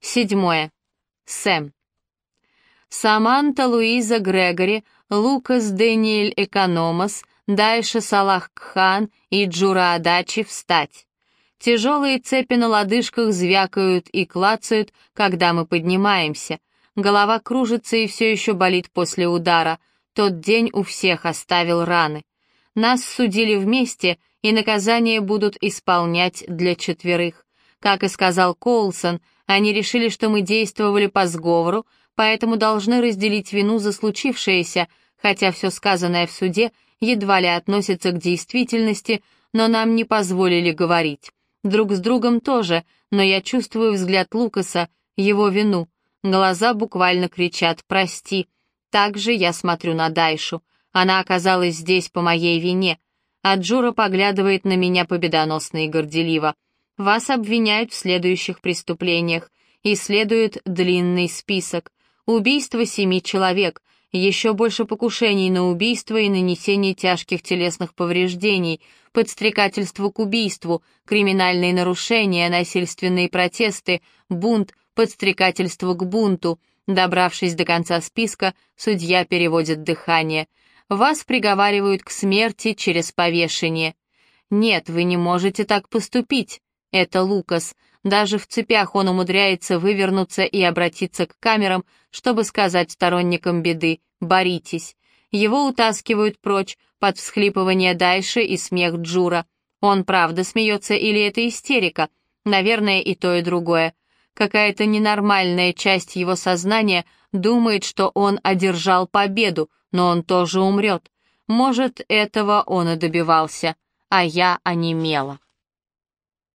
Седьмое. Сэм. Саманта Луиза Грегори, Лукас Дэниэль Экономос, Дайша Салах Кхан и Джура Адачи встать. Тяжелые цепи на лодыжках звякают и клацают, когда мы поднимаемся. Голова кружится и все еще болит после удара. Тот день у всех оставил раны. Нас судили вместе, и наказание будут исполнять для четверых. Как и сказал Коулсон, они решили, что мы действовали по сговору, поэтому должны разделить вину за случившееся, хотя все сказанное в суде едва ли относится к действительности, но нам не позволили говорить. Друг с другом тоже, но я чувствую взгляд Лукаса, его вину. Глаза буквально кричат «Прости». Также я смотрю на Дайшу. Она оказалась здесь по моей вине. А Джура поглядывает на меня победоносно и горделиво. Вас обвиняют в следующих преступлениях. И следует длинный список. Убийство семи человек, еще больше покушений на убийство и нанесение тяжких телесных повреждений, подстрекательство к убийству, криминальные нарушения, насильственные протесты, бунт, подстрекательство к бунту. Добравшись до конца списка, судья переводит дыхание. Вас приговаривают к смерти через повешение. Нет, вы не можете так поступить. Это Лукас. Даже в цепях он умудряется вывернуться и обратиться к камерам, чтобы сказать сторонникам беды «боритесь». Его утаскивают прочь под всхлипывание Дайши и смех Джура. Он правда смеется или это истерика? Наверное, и то, и другое. Какая-то ненормальная часть его сознания думает, что он одержал победу, но он тоже умрет. Может, этого он и добивался, а я онемела.